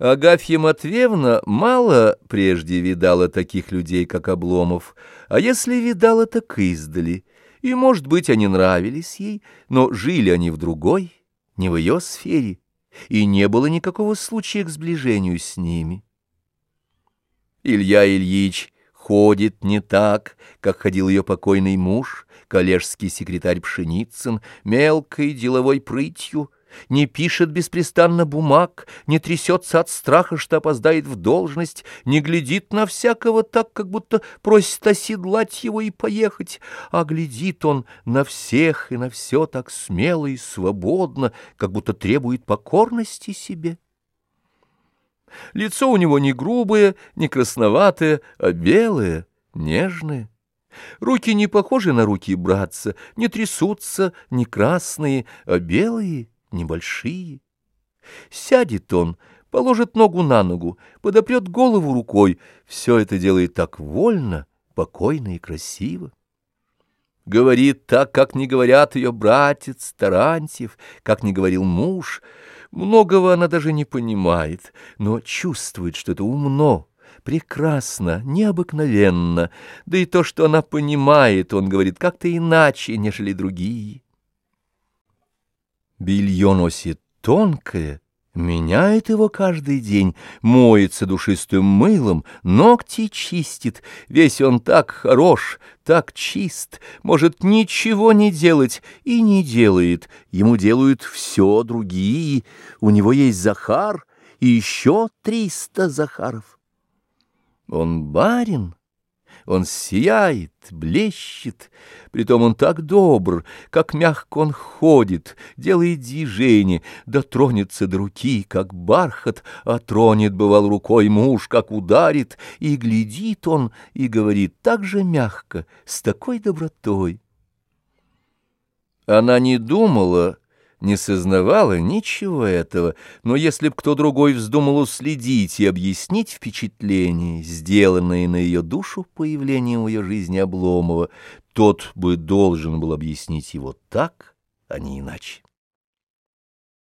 Агафья Матвеевна мало прежде видала таких людей, как Обломов, а если видала, так издали, и, может быть, они нравились ей, но жили они в другой, не в ее сфере, и не было никакого случая к сближению с ними. Илья Ильич ходит не так, как ходил ее покойный муж, коллежский секретарь Пшеницын, мелкой деловой прытью, не пишет беспрестанно бумаг, не трясется от страха, что опоздает в должность, не глядит на всякого так, как будто просит оседлать его и поехать, а глядит он на всех и на все так смело и свободно, как будто требует покорности себе. Лицо у него не грубое, не красноватое, а белое, нежное. Руки не похожи на руки братца, не трясутся, не красные, а белые — небольшие. Сядет он, положит ногу на ногу, подопрет голову рукой. Все это делает так вольно, покойно и красиво. Говорит так, как не говорят ее братец Тарантьев, как не говорил муж. Многого она даже не понимает, но чувствует, что это умно, прекрасно, необыкновенно. Да и то, что она понимает, он говорит как-то иначе, нежели другие. Белье носит тонкое, меняет его каждый день, моется душистым мылом, ногти чистит. Весь он так хорош, так чист, может ничего не делать и не делает. Ему делают все другие. У него есть Захар и еще триста Захаров. Он барин. Он сияет, блещет, притом он так добр, как мягко он ходит, делает движение, дотронется до руки, как бархат, а тронет, бывал, рукой муж, как ударит, и глядит он, и говорит так же мягко, с такой добротой. Она не думала, не сознавала ничего этого, но если б кто другой вздумал уследить и объяснить впечатление, сделанное на ее душу появлением в ее жизни Обломова, тот бы должен был объяснить его так, а не иначе.